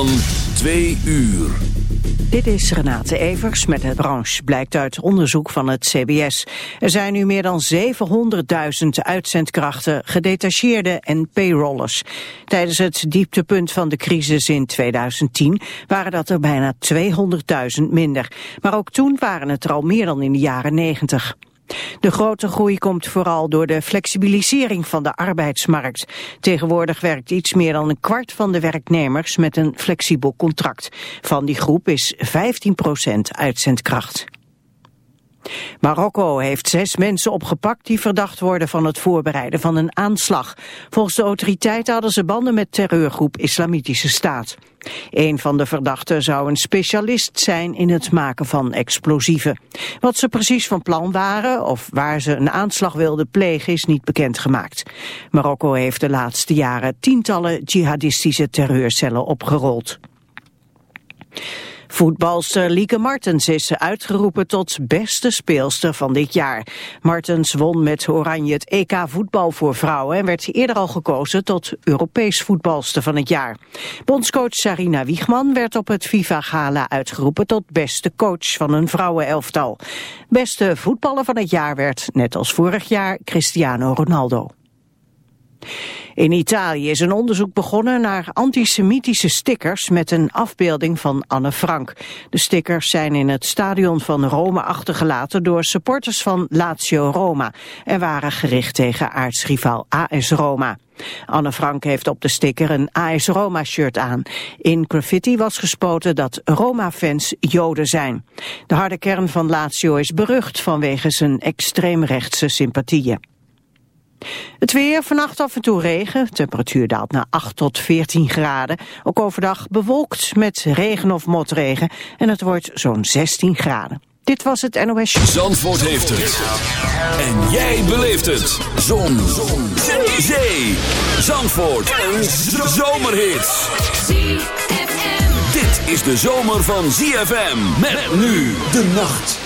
Van twee uur. Dit is Renate Evers met het branche, blijkt uit onderzoek van het CBS. Er zijn nu meer dan 700.000 uitzendkrachten, gedetacheerden en payrollers. Tijdens het dieptepunt van de crisis in 2010 waren dat er bijna 200.000 minder. Maar ook toen waren het er al meer dan in de jaren 90. De grote groei komt vooral door de flexibilisering van de arbeidsmarkt. Tegenwoordig werkt iets meer dan een kwart van de werknemers met een flexibel contract. Van die groep is 15% uitzendkracht. Marokko heeft zes mensen opgepakt die verdacht worden van het voorbereiden van een aanslag. Volgens de autoriteiten hadden ze banden met terreurgroep Islamitische Staat. Een van de verdachten zou een specialist zijn in het maken van explosieven. Wat ze precies van plan waren of waar ze een aanslag wilden plegen is niet bekendgemaakt. Marokko heeft de laatste jaren tientallen jihadistische terreurcellen opgerold. Voetbalster Lieke Martens is uitgeroepen tot beste speelster van dit jaar. Martens won met Oranje het EK voetbal voor vrouwen en werd eerder al gekozen tot Europees voetbalster van het jaar. Bondscoach Sarina Wiegman werd op het FIFA-gala uitgeroepen tot beste coach van een vrouwenelftal. Beste voetballer van het jaar werd, net als vorig jaar, Cristiano Ronaldo. In Italië is een onderzoek begonnen naar antisemitische stickers met een afbeelding van Anne Frank. De stickers zijn in het stadion van Rome achtergelaten door supporters van Lazio Roma en waren gericht tegen aartsrivaal AS Roma. Anne Frank heeft op de sticker een AS Roma-shirt aan. In graffiti was gespoten dat Roma-fans Joden zijn. De harde kern van Lazio is berucht vanwege zijn extreemrechtse sympathieën. Het weer, vannacht af en toe regen. Temperatuur daalt naar 8 tot 14 graden. Ook overdag bewolkt met regen of motregen. En het wordt zo'n 16 graden. Dit was het NOS Zandvoort heeft het. En jij beleeft het. Zon. Zon. Zee. Zandvoort. Een zomerhit. Dit is de zomer van ZFM. Met nu de nacht.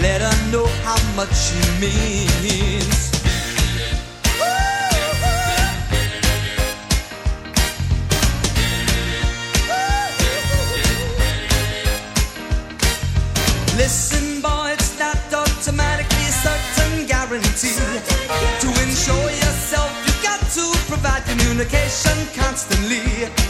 Let her know how much she means. Listen, boy, it's not automatically a certain guarantee. To ensure yourself, you got to provide communication constantly.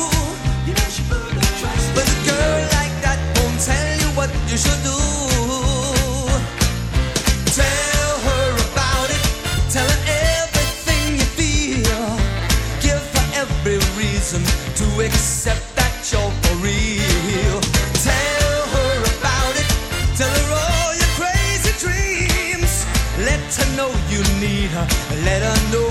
Let her know you need her. Let her know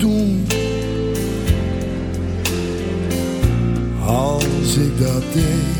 Doen als ik dat deed?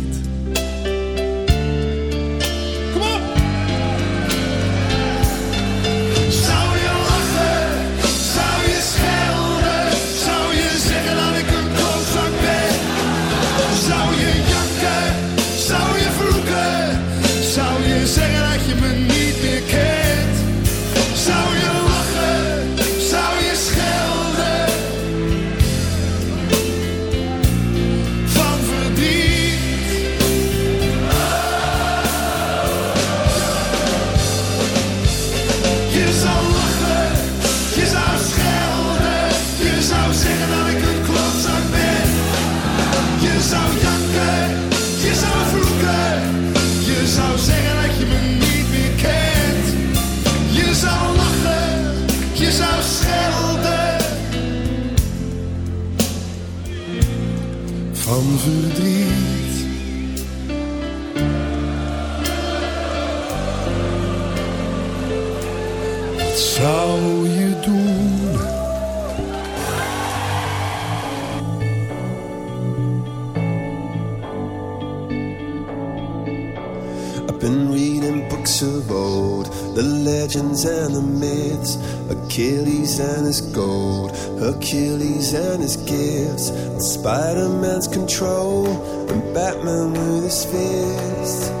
zou je doen? I've been reading books of old, the legends and the myths, Achilles and his gold, Hercules and his gifts, Spider Man's control, and Batman with his fists.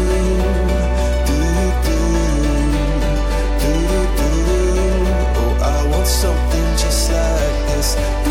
Podcast.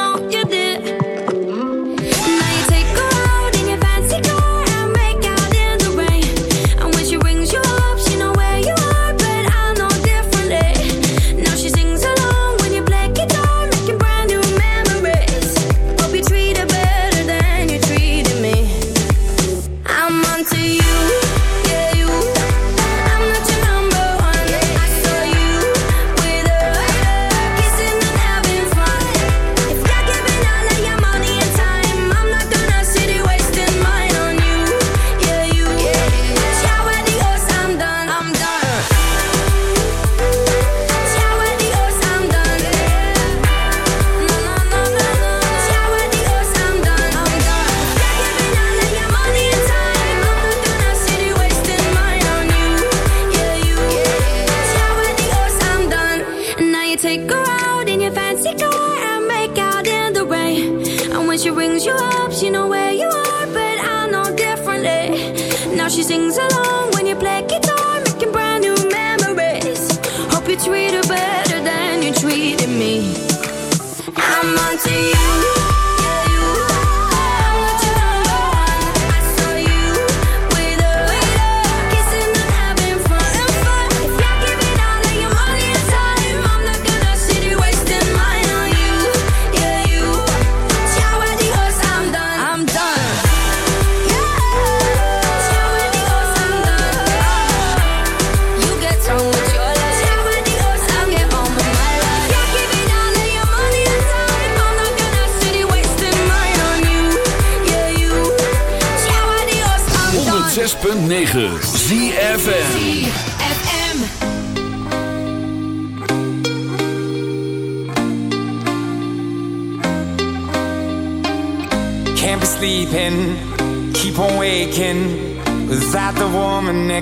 you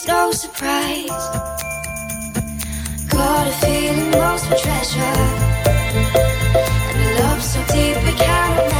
it's no surprise. Got a feeling lost for treasure, and a love so deep we can't.